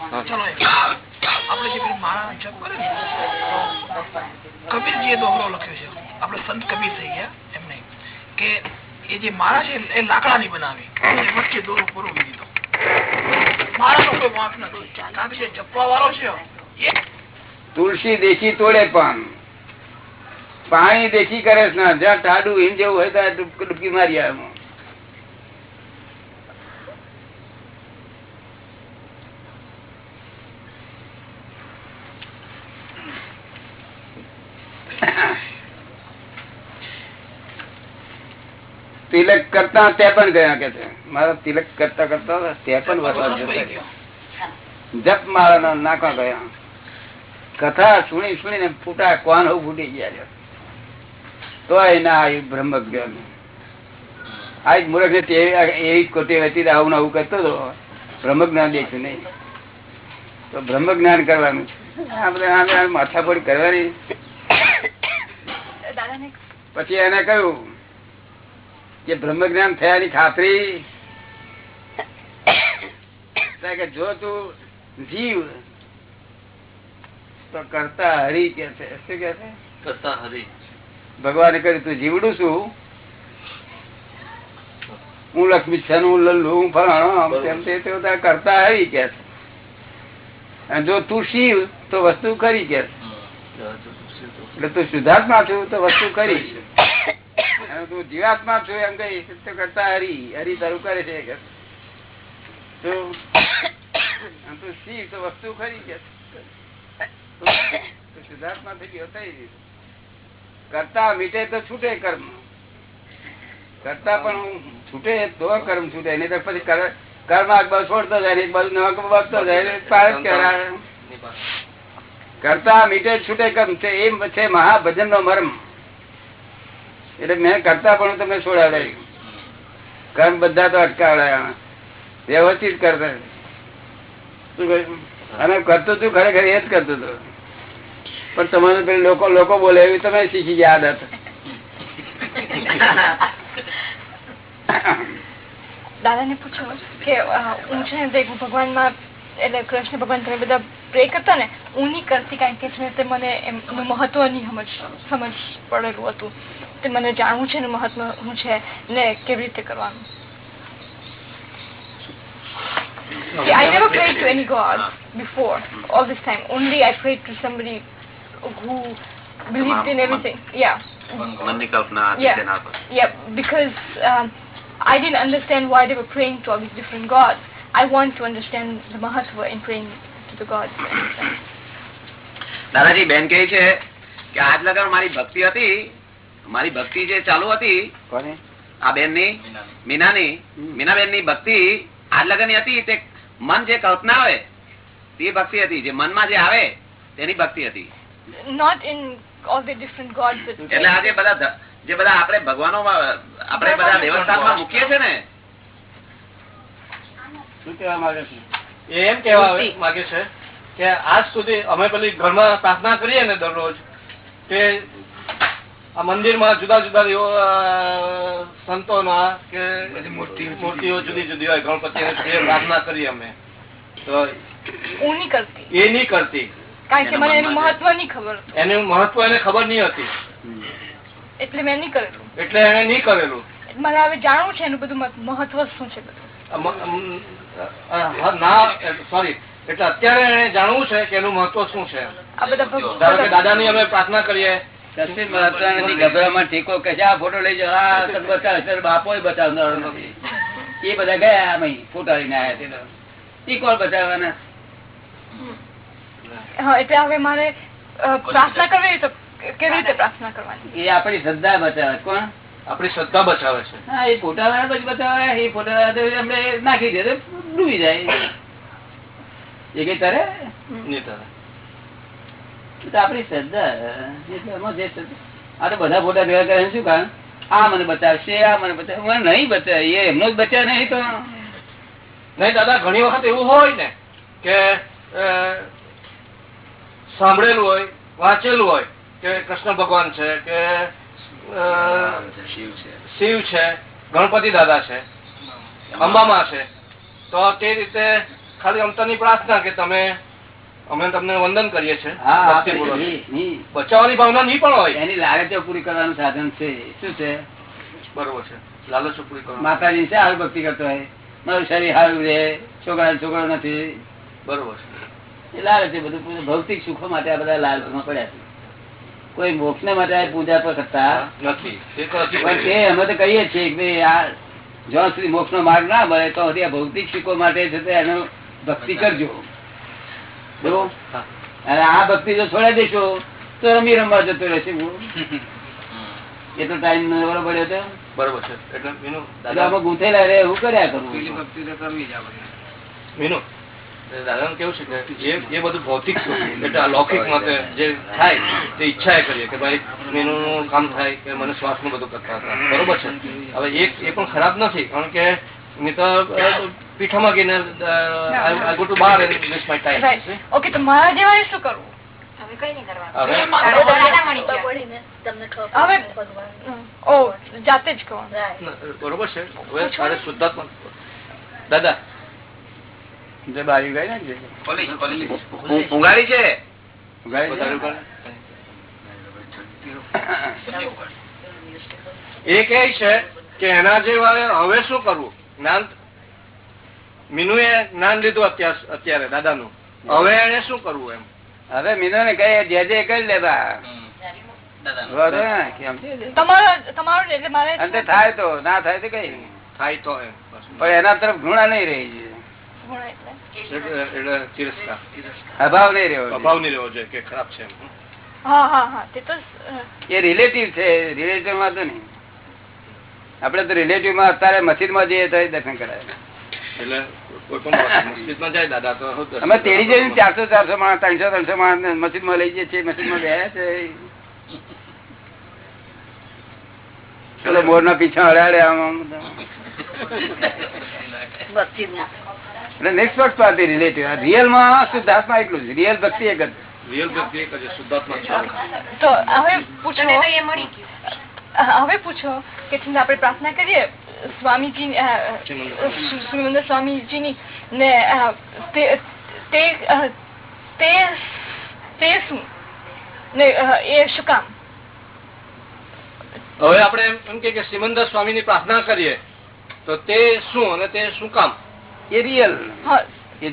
I: આપણે જે પેલી જપ કરે ને દોહરો લખ્યો છે. આપણે સંત કબીર થઈ ગયા એમ કે એ જે માળા છે એ લાકડાની બનાવી. વચ્ચે દોરો પરોવી દીધો. માળાનો કોઈ વાંક નથી. કારણ કે જપવા વાળો છે
B: તુલસી દેખી તોડે પણ. પાણી દેખી કરે ને જ્યાં ટાડું હિમ જેવું હોય ત્યાં ડૂબ- ડૂબકી મારી આવે એમાં. તિલક કરતા તે પણ ગયા કે છે. મારા તિલક કરતા કરતા તે પણ રહ્યો. જપ મારા નાખવા ગયા. કથા સુણી સુણીને ફૂટા કોન ફૂટી ગયા છે. તોય ના આવ્યું બ્રહ્મ જ્ઞાન જ મૂર્ખ ને એવી ખોટી હતી આવું ને આવું કરતો હતો બ્રહ્મ જ્ઞાન દેશું નહીં. તો બ્રહ્મ જ્ઞાન કરવાનું આ બધા માથાપોડી કરવાની. પછી એને કહ્યું કે બ્રહ્મ જ્ઞાન થયાની ખાતરી. કે જો તું જીવ તો કરતા હરી કે છે? શું કે છે?
C: કરતા હરી.
B: ભગવાને કહ્યું તું જીવડું છું. હું લક્ષ્મી છે હું લલ્લુ હું ફલાણો તેમ તે તે કરતા હરી કે છે. અને જો તું શિવ તો વસ્તુ કરી કે એટલે તું શુદ્ધાત્મા છું તો વસ્તુ ખરી. અને તું જીવાત્મા છું એમ કઈ તો કરતા હરી હરી તારું કરે છે કે. તું અને તો વસ્તુ ખરી કે. સિદ્ધાર્થમાં થઈ ગયો થઈ ગયું. કરતા મીટે તો છૂટે કર્મ. કરતા પણ છૂટે તો કર્મ છૂટે નહીં તો પછી કર્મ એક બાજુ છોડતો જાય એક બાજુ નવા કર્મ વધતો જાય પાર જ કરાવે. કરતા મીટે છૂટે કર્મ છે એમ છે મહાભજન નો મર્મ. એટલે મેં કરતા પણ તમને છોડાવ્યું કર્મ બધા તો અટકાવડાયા વ્યવસ્થિત કરતા. અને કરતો તું ખરેખર એ જ કરતો હતો. પણ તમારે પેલા લોકો લોકો બોલે એવી તમે શીખી ગયા આદત.
G: દાદાને પૂછો કે હું છે ને ભગવાનમાં, એટલે કૃષ્ણ ભગવાન તમે બધા પ્રે કરતા ને, હું નહીં કરતી કારણ કે છે ને તે મને એમનું મહત્વ નહીં સમજ સમજ પડેલું હતું. તે મને જાણવું છે ને મહત્વ શું છે ને કેવી રીતે કરવાનું See, I never prayed to any god before, all this time. Only I prayed to somebody who believed in everything. Yeah.
A: મનની કલ્પના હતી
G: Yeah.
A: તેના પર
G: Yeah, because um, I didn't understand why they were praying to all these different gods. I want to understand the Mahatma in praying to the gods.
H: દાદાજી બેન કહે છે કે આજ લગન મારી ભક્તિ હતી મારી ભક્તિ જે ચાલુ હતી આ બેનની મીનાની. મીનાબેનની ભક્તિ આ લગન હતી તે મન જે કલ્પના આવે તે ભક્તિ હતી. જે મનમાં જે આવે તેની ભક્તિ હતી.
G: Not in all the different gods.
H: એટલે આજે બધા જે બધા આપણે ભગવાનો આપણે બધા દેવસ્થાનમાં મૂકીએ છે ને?
B: શું કેવા માંગે છે?
C: એમ કેવા માંગે છે કે આજ સુધી અમે પેલી ઘરમાં પ્રાર્થના કરીએ ને દરરોજ તે આ મંદિરમાં જુદા જુદા સંતો ના કે
I: મૂર્તિઓ જુદી
C: જુદી હોય. ગણપતિ પ્રાર્થના કરી અમે. તો એ નહીં કરતી.
G: કારણ કે મને એનું મહત્વ નહીં ખબર
C: એનું મહત્વ એને ખબર નહીં હતી.
G: એટલે મેં નહીં કરેલું.
C: એટલે એને નહીં કરેલું.
G: મને હવે જાણવું છે એનું બધું મહત્વ શું છે બધું.
C: ના સોરી એટલે અત્યારે એને જાણવું છે કે એનું મહત્વ શું છે.
G: આ બધા ભગ-
C: ધારો અમે પ્રાર્થના કરીએ
B: કશી મહત્વ નથી ગભરામાં ટેકો કે આ ફોટો લઈ જાઓ આ છે બાપો બચાવનારો નથી. એ બધા ગયા અમે ફોટા લઈને આવ્યા તે કોણ બચાવવાના
G: એટલે હવે મારે પ્રાર્થના કરવી તો કેવી રીતે પ્રાર્થના કરવાની?
B: એ આપણી શ્રદ્ધા બચાવે કોણ?
C: આપણી શ્રદ્ધા બચાવે છે.
B: હા એ ફોટા વાળા પછી બચાવે એ ફોટા વાળા આપણે નાખી દે ડૂબી જાય. એ કઈ તરે?
C: નહીં તારે.
B: આપણી શ્રદ્ધા જે આ તો બધા ફોટા ભેગા કરે શું કારણ? આ મને બચાવશે આ મને બચાવ મને નહીં બચાવે એમનો જ બચાવ નહીં તો.
C: નહીં દાદા ઘણી વખત એવું હોય ને કે સાંભળેલું હોય વાંચેલું હોય કે કૃષ્ણ ભગવાન છે કે
H: શિવ છે.
C: શિવ છે ગણપતિ દાદા છે અંબામાં છે. તો તે રીતે ખાલી અમતાની પ્રાર્થના કે તમે અમે તમને વંદન કરીએ છીએ.
B: હા
C: ભક્તિપૂર્વક.
B: આપણે નહીં, નહીં.
C: બચાવવાની ભાવના નહીં પણ હોય.
B: એની લાલચો પૂરી કરવાનું સાધન છે. શું છે?
C: બરોબર છે. લાલચો પૂરી કરો
B: માતાજી છે હાલ ભક્તિ કરતો હોય. મારું શરીર સારું રે છોકરા છોકરો નથી.
C: બરોબર છે.
B: એ લાલચ છે બધું ભૌતિક સુખો માટે આ બધા લાલચમાં પડ્યા છે. કોઈ મોક્ષ માટે પૂજા પર કરતા
C: નથી. એ તો
B: અમે તો કહીએ છીએ કે આ જ્યાં સુધી મોક્ષ નો માર્ગ ના મળે તો આ ભૌતિક સુખો માટે છે એનો ભક્તિ કરજો. અને આ ભક્તિ જો છોડી દેશો તો રમી રમવા જતો રહેશે એટલો ટાઈમ નવરો પડ્યો હતો
C: બરોબર છે. એટલે મીનુ દાદા
B: આમાં રે હું કર્યા કરું.
H: પેલી ભક્તિ તો કરવી જ
C: મીનુ દાદાનું કેવું છે કે જે જે બધું ભૌતિક એટલે આ લૌકિક માટે જે થાય તે ઈચ્છા એ કરીએ કે ભાઈ મીનુનું કામ થાય કે મને શ્વાસનું બધું કરતા હતા. બરોબર છે? હવે એક એ પણ ખરાબ નથી કારણ કે મેં તો પીઠામાં ગઈને I go to bar and waste my
G: time okay તો મારા જેવાએ શું કરવું
E: હવે કઈ નહીં કરવાનું.
C: હવે?
G: હવે ઓ જાતે જ
C: બરોબર છે. દાદા
B: જે બારી ગઈ ને?
C: એ કે છે કે એના જેવા હવે શું કરવું જ્ઞાન મીનુએ જ્ઞાન લીધું અત્યારે અત્યારે દાદાનું. હવે એને શું કરવું એમ?
B: હવે મીનુ ને કઈ જે જે કરી લેવા વાંધો ના, કેમ?
G: તમારો તમારું એટલે મારે
B: અંતે થાય તો ના થાય તો કઈ?
C: થાય તો
B: પણ એના તરફ ઘૃણા નહીં રહી અભાવ નહીં રહ્યો
C: અભાવ નહીં રહ્યો છે કે ખરાબ છે એમ.
G: હા હા હા તે તો અ,
B: એ રિલેટિવ છે રિલેટિવમાં તો નહીં. આપડે તો રિલેટિવમાં અત્યારે મસ્જિદમાં જઈએ તો દર્શન કરાય. અમે તેડી જઈને ચારસો ચારસો માણસ ત્રણસો ત્રણસો માણસ મસ્જિદમાં લઈ જઈએ છીએ મસ્જિદમાં ગયા છે. મોર ના પીછા હડાડે આમ. એટલે નિષ્પક્ષપાતી રિલેટિવ રિયલમાં શુદ્ધાત્મા એટલું જ. રિયલ ભક્તિ એક જ.
C: રિયલ ભક્તિ એક જ શુદ્ધાત્મા
G: તો હવે પૂછો. હવે પૂછો કે આપણે પ્રાર્થના કરીએ? સ્વામીજી અ, સ્વામીજીની ને તે તે તે તે શું ને એ શું કામ
C: હવે આપણે એમ એમ કે સિમંદર સ્વામી ની પ્રાર્થના કરીએ. તો તે શું અને તે શું કામ?
B: એ રિયલ
G: હા.
B: એ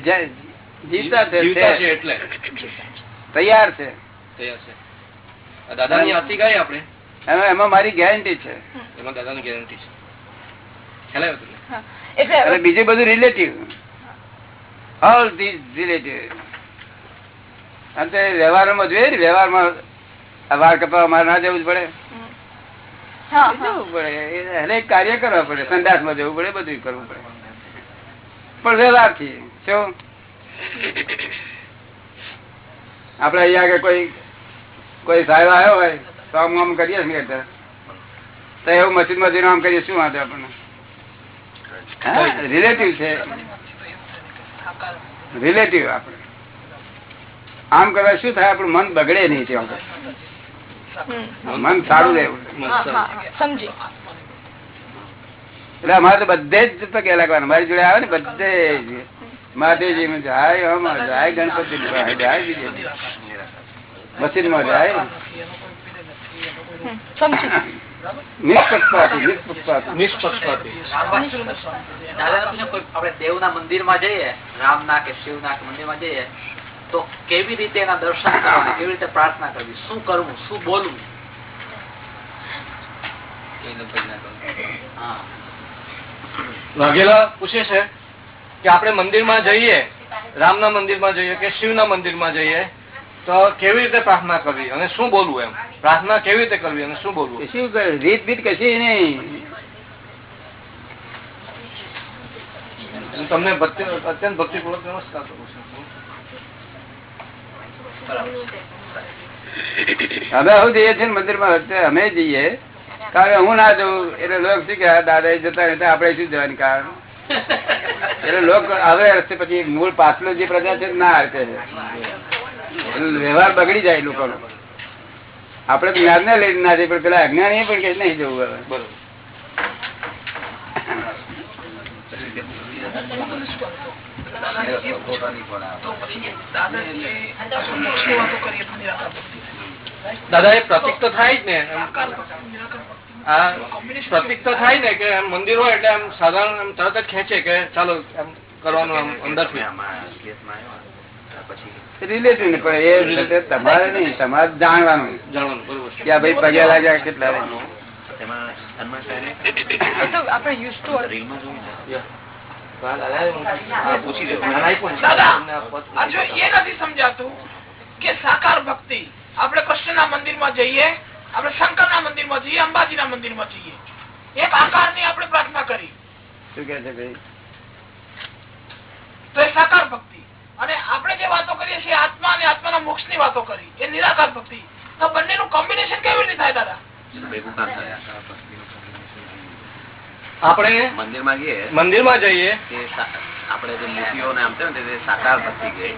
B: જીવતા છે.
C: એટલે.
B: તૈયાર છે.
C: તૈયાર છે. આ દાદાની હતી ગાઈ આપણે?
B: એમાં એમાં મારી ગેરંટી છે.
C: એમાં દાદાની ગેરંટી છે ખ્યાલ આવ્યો તમને
G: હા. એટલે
B: બીજું બધું રિલેટિવ ઓલ ધીસ રિલેટિવ અને તે વ્યવહારમાં જોઈએ ને વ્યવહારમાં વાળ કપાવવા મારે ના જવું જ પડે. જવું કાર્ય કરવા પડે. સંદાસમાં જવું પડે બધું કરવું પડે. પણ વ્યવહારથી શું? આપડે અહીંયા આગળ કોઈ કોઈ સાહેબ આવ્યો હોય તો આમ આમ કરીએ ને તો. એવું મસ્જિદમાં આમ કરીએ શું વાંધો આપણને? રિલેટિવ છે. રિલેટિવ આપણે. આમ કરવા શું થાય? આપણું મન બગડે નહીં ત્યાં આગળ. મન સારું રહેવું.
G: સમજી.
B: એટલે અમારે તો બધે જ પગે લાગવાના. મારી જોડે આવે ને બધે જ. મહાદેવજી માં જાય હમ જાય ગણપતિ જાય બીજે. મશીનમાં જાય
G: સમજી.
D: આપણે જઈએ રામના કે શિવના કે મંદિરમાં જઈએ તો કેવી રીતે એના દર્શન કરવાના કેવી રીતે પ્રાર્થના કરવી? શું કરવું? શું બોલવું? હા.
C: વાઘેલા પૂછે છે કે આપણે મંદિરમાં જઈએ રામના મંદિરમાં જઈએ કે શિવના મંદિરમાં જઈએ? તો કેવી રીતે પ્રાર્થના કરવી? અને શું બોલવું એમ? પ્રાર્થના કેવી રીતે કરવી અને શું બોલવું?
B: શું કરે રીત બીત કશી નહીં
C: હું તમને અત્યંત ભક્તિપૂર્વક નમસ્કાર કરું છું.
B: અમે આવું જઈએ છીએ મંદિરમાં અમે જઈએ. કારણ કે હું ના જઉં એટલે લોક શું કે દાદા એ જતા રહેતા આપડે શું જવાની કારણ? એટલે લોક હવે રસ્તે પછી મૂળ પાછલો જે પ્રજા છે ના છે. એટલે વ્યવહાર બગડી જાય લોકોનો. આપણે તો જ્ઞાન ને લઈને ના જઈએ પણ પેલા અજ્ઞાની પણ કે નહીં જવું
C: બરોબર
I: દાદા
C: એ પ્રતિક તો થાય જ ને. પ્રતિક તો થાય ને કે મંદિર હોય એટલે આમ સાધારણ તરત જ ખેંચે કે ચાલો એમ કરવાનું આમ અંદરથી.
B: રિલેટિવ ને પણ એ તમારે નહીં તમારે જાણવાનું.
C: જાણવાનું બરોબર છે.
B: કે આ ભાઈ પગે લાગ્યા કેટલા સાકાર
G: ભક્તિ તો આપણે કૃષ્ણ
I: ના મંદિરમાં જઈએ એ શંકર ના મંદિર સાકાર ભક્તિ. આપણે કૃષ્ણના મંદિરમાં જઈએ અંબાજી ના મંદિરમાં અંબાજીના મંદિરમાં જઈએ. એક આકારની આપણે પ્રાર્થના કરી.
B: શું કે છે ભાઈ?
I: તો એ સાકાર ભક્તિ. અને આપણે જે વાતો કરીએ છીએ આત્મા અને આત્માના મોક્ષની વાતો કરી એ નિરાકાર ભક્તિ. તો બંનેનું કોમ્બિનેશન કેવી રીતે થાય દાદા?
C: આપણે
H: મંદિરમાં જઈએ.
C: મંદિરમાં જઈએ
H: આપણે જે મૂર્તિઓ નામ છે ને સાકાર ભક્તિ ગઈ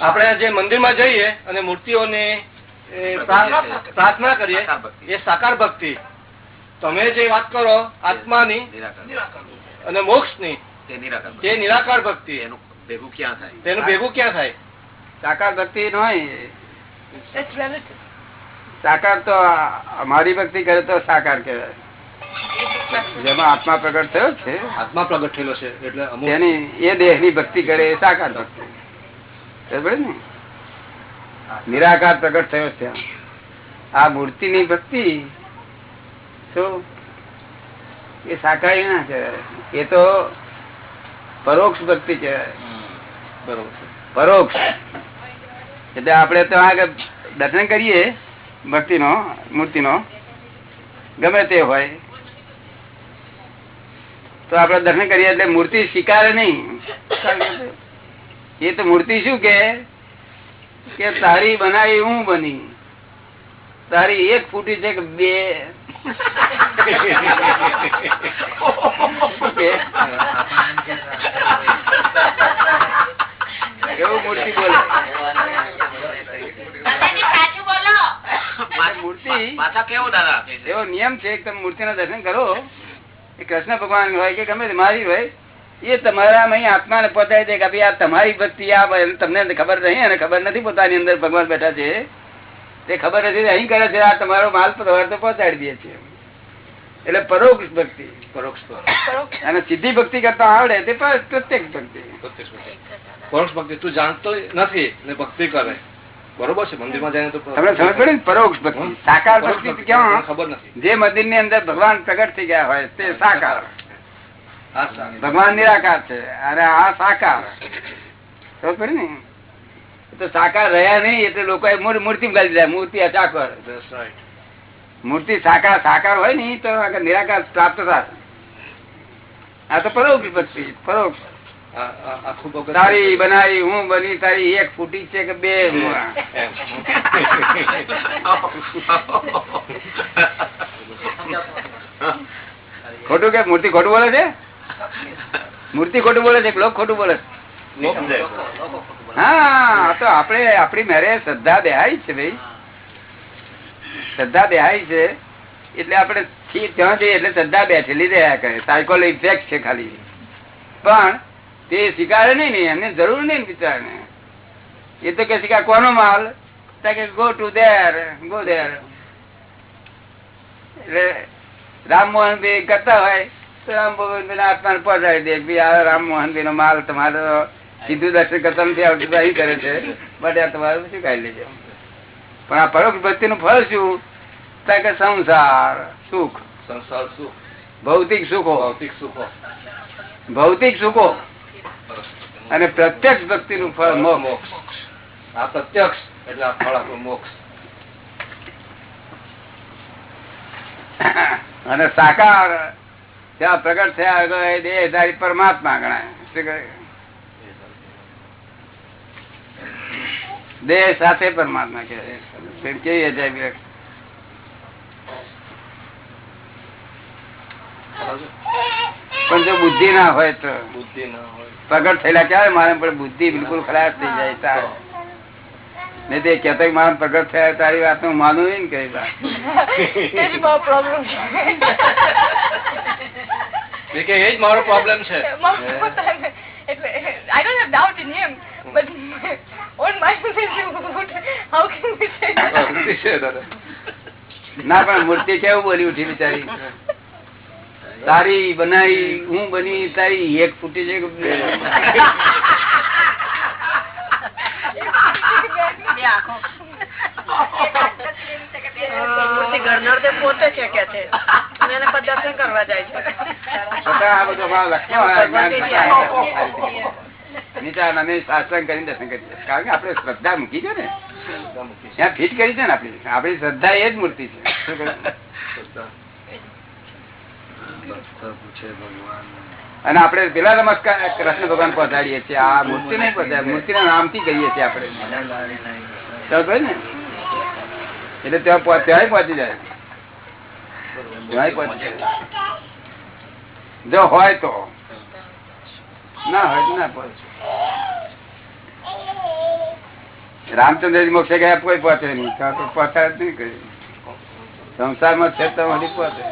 C: આપણે જે મંદિરમાં જઈએ અને મૂર્તિઓને એ પ્રાર્થના કરીએ
H: સાકાર ભક્તિ.
C: એ સાકાર ભક્તિ. તમે જે વાત કરો આત્માની
H: નિરાકાર
I: નિરાકાર
C: અને મોક્ષની
H: તે નિરાકાર ભક્તિ.
C: તે નિરાકાર ભક્તિ.
H: એનું ભેગું ક્યાં થાય?
C: તેનું ભેગું ક્યાં થાય?
B: સાકાર ભક્તિ સાકાર તો અમારી ભક્તિ કરે તો સાકાર કહેવાય. જેમાં આત્મા પ્રગટ થયો છે.
C: આત્મા પ્રગટ થયેલો છે એટલે
B: એની એ દેહની ભક્તિ કરે એ સાકાર ભક્તિ. ને? નિરાકાર પ્રગટ થયો છે આ મૂર્તિ ની ભક્તિ શું એ સાકારી ના કહેવાય. એ તો પરોક્ષ ભક્તિ કહેવાય.
C: છે
B: પરોક્ષ. એટલે આપણે તો આગળ દર્શન કરીએ ભક્તિ નો મૂર્તિ નો ગમે તે હોય. તો આપડે દર્શન કરીએ એટલે મૂર્તિ સ્વીકારે નહીં. એ તો મૂર્તિ શું કે? કે તારી બનાવી હું બની? તારી એક ફૂટી છે કે બે? એવું મૂર્તિ બોલે?
F: સાચું બોલો.
B: મૂર્તિ?
H: પાછા કેવું દાદા કે છે?
B: એવો નિયમ છે કે તમે મૂર્તિના દર્શન કરો. એ કૃષ્ણ ભગવાન હોય કે ગમે મારી હોય એ તમારા આત્મા ને પહોંચાડી દે કે ભાઈ આ તમારી ભક્તિ આ તમને ખબર નહીં અને ખબર નથી પોતાની અંદર ભગવાન બેઠા છે. તે ખબર નથી અહીં કરે છે આ તમારો માલ તમારે તો પહોંચાડી દે છે. એટલે પરોક્ષ ભક્તિ.
C: પરોક્ષ
B: અને સીધી ભક્તિ કરતા આવડે તે પર- પ્રત્યક્ષ ભક્તિ.
C: પ્રત્યક્ષ ભક્તિ. પરોક્ષ ભક્તિ તું જાણતો નથી ને ભક્તિ કરે. બરોબર છે? મંદિરમાં જઈને તો
B: તમને સમજ પડે ને પરોક્ષ ભક્તિ. સાકાર ભક્તિ ક્યાં
C: ખબર નથી.
B: જે મંદિરની અંદર ભગવાન પ્રગટ થઈ ગયા હોય તે સાકાર. ભગવાન નિરાકાર છે. અને આ સાકાર. સમજ પડે ને? તો સાકાર રહ્યા નહીં એટલે લોકો મૂર- મૂર્તિ ગાલી દીધા. મૂર્તિ અચાકર મૂર્તિ સાકાર સાકાર હોય ને તો નિરાકાર પ્રાપ્ત થાય આ તો પરોક્ષ ભક્તિ પરોક્ષ. તારી બનાવી હું બની તારી એક ફૂટી છે કે બે ખોટું કે મૂર્તિ ખોટું બોલે છે? મૂર્તિ ખોટું બોલે છે લોક ખોટું બોલે છે? હા તો આપણે આપણી મેરે શ્રદ્ધા બેહાય છે ભાઈ. શ્રદ્ધા બેહાય છે. એટલે આપણે ત્યાં જઈએ એટલે શ્રદ્ધા બેઠેલી રહ્યા કરે. સાયકોલ ઇફેક્ટ છે ખાલી. પણ તે સ્વીકારે નહીં ને એમને જરૂર નહીં બિચારાને. એ તો કે શિકાર કોનો માલ? કે go to there go there Rammohan bhai કરતા હોય તો રામમોહન ભાઈ આત્માને પહોંચાડી દે ભાઈ આ રામમોહન ભાઈ નો માલ તમારો સીધું દર્શન કરતા નથી આવતું અહીં કરે છે. બટ આ તમારું શું કાઢી લેજો? પણ આ પરોક્ષ ભક્તિ નું ફળ શું? કે સંસાર સુખ.
C: સંસાર સુખ.
B: ભૌતિક સુખો.
C: ભૌતિક સુખો.
B: ભૌતિક સુખો. અને પ્રત્યક્ષ ભક્તિ નું ફળ મોક્ષ.
C: આ પ્રત્યક્ષ એટલે આ ફળ આપણું મોક્ષ.
B: અને સાકાર ત્યાં પ્રગટ થયા એ દેહધારી પરમાત્મા ગણાય? દેહ સાથે પરમાત્મા કે કેવી અજાયબી પણ જો બુદ્ધિ ના હોય તો
C: બુદ્ધિ ના હોય.
B: પ્રગટ થયેલા ક્યારે મારે? પણ બુદ્ધિ બિલકુલ ખરાબ થઈ જાય તાર નહીં તે કહેતા મારે પ્રગટ થયા તારી વાત હું માનું નહીં કઈ વાત.
G: મારો પ્રોબ્લેમ છે.
C: કે એ જ મારો પ્રોબ્લેમ છે.
G: એટલે I don't have doubt in him but on my how can we
C: say છે
B: ના પણ મૂર્તિ કેવું બોલી ઉઠી બિચારી. તારી બનાવી હું બની તારી એક ફૂટી છે કે બે?
E: પોતે છે કે છે. અને એને પછી દર્શન કરવા જાય છે.
B: છતાં આ બધો ભાવ લખનો હોય, જ્ઞાન થતા. નીચા અમે સાત્સંગ કરીને દર્શન કરીએ કારણ કે આપણે શ્રદ્ધા મૂકી છે ને. ત્યાં ફીટ કરી છે ને આપડી આપણી શ્રદ્ધા એ જ મૂર્તિ છે? અને આપણે પેલા નમસ્કાર કૃષ્ણ ભગવાન પહોંચાડીએ છીએ. આ મૂર્તિ નહીં પહોંચાય મૂર્તિ ના નામથી કહીએ છીએ આપણે ને? એટલે ત્યાં ત્યાંય પહોંચી જાય. ત્યાંય પહોંચી જાય. જો હોય તો. ના હોય ના પહોંચે. રામચંદ્રજી મોક્ષે ગયા કોઈ પહોંચે નહીં. પહોંચાડ નહીં કરી સંસારમાં છે તો હજી પહોંચે.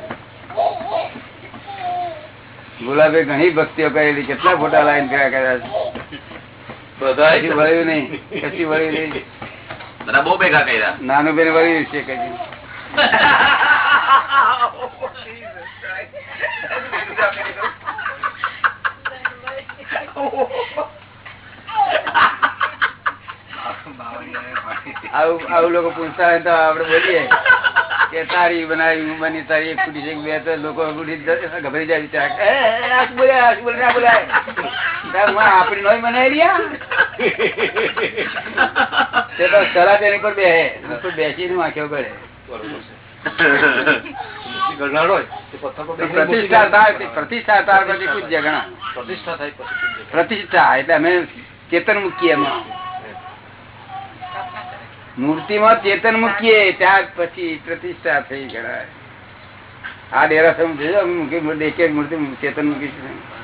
B: ગુલાબે ઘણી ભક્તિઓ કરેલી કેટલા ફોટા લાઈન કયા કર્યા છે. વળ્યું નહીં કશું વળ્યું નહીં.
H: બહુ ભેગા કર્યા.
B: નાનું બેન વળ્યું છે કઈ આવું આવું લોકો પૂછતા હોય તો આપડે બોલીએ. કે તારી બનાવી, હું બની, તારી એક ફૂટી છે, બે તો લોકો ગભરી જાય શું બોલ્યા? શું ના બોલાય. તારમાં બનાવી રહ્યા તે તો સલાહ તેની પર બેહે બેસી બેસીને વાંખ્યો કરે પ્રતિષ્ઠા એટલે અમે ચેતન મૂકીએ એમાં મૂર્તિમાં ચેતન મૂકીએ ત્યાર પછી પ્રતિષ્ઠા થઈ ગણાય. આ ડેરા સમજ મૂર્તિ ચેતન મૂકીશું છે.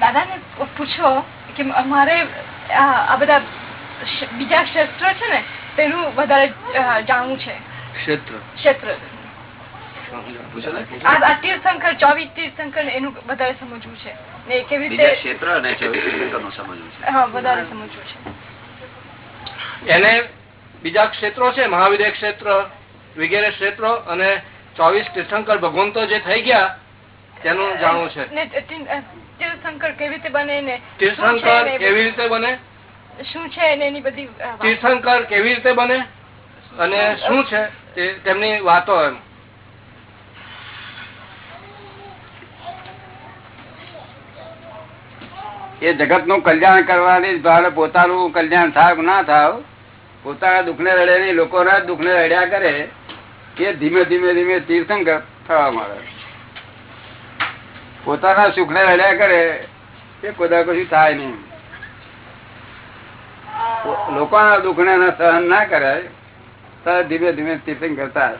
G: દાદાને પૂછો કે અમારે આ બધા બીજા ક્ષેત્ર છે ને તેનું વધારે જાણવું છે.
C: ક્ષેત્ર.
G: ક્ષેત્ર. આ આ તીર્થંકર ચોવીસ તીર્થંકર એનું વધારે સમજવું છે. ને કેવી રીતે
H: ક્ષેત્ર અને ચોવીસનું સમજવું છે.
G: હા વધારે સમજવું છે.
C: એને બીજા ક્ષેત્રો છે મહાવિદય ક્ષેત્ર વગેરે ક્ષેત્રો અને ચોવીસ તીર્થંકર ભગવંતો જે થઈ ગયા તેનું જાણવું છે.
G: તીર્થંકર કેવી રીતે બને ને
C: તીર્થંકર કેવી રીતે બને?
G: શું છે એની બધી
C: તીર્થંકર કેવી રીતે બને અને શું છે તે તેમની વાતો એમ.
B: એ જગતનું કલ્યાણ કરવાની ભાવે પોતાનું કલ્યાણ થાય ના થાય પોતાના દુઃખ ને રડે નહીં લોકોના દુઃખ ને રડ્યા કરે, એ ધીમે ધીમે ધીમે તીર્થંકર થવા મળે પોતાના સુખ ને રડ્યા કરે, એ કોદા કશું થાય નહીં. લોકોના દુઃખ ને સહન ના કરે, તો ધીમે ધીમે તીર્થંકર થાય.